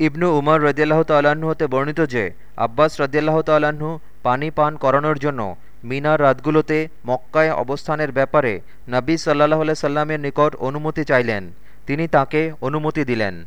ইবনু উমর রদিয়াল্লাহ তাল্লাহ্ন হতে বর্ণিত যে, আব্বাস রদিয়াল্লাহ তাল্লাহ্ন পানি পান করানোর জন্য মিনার রাতগুলোতে মক্কায় অবস্থানের ব্যাপারে নাবী সাল্লাহ সাল্লামের নিকট অনুমতি চাইলেন। তিনি তাকে অনুমতি দিলেন।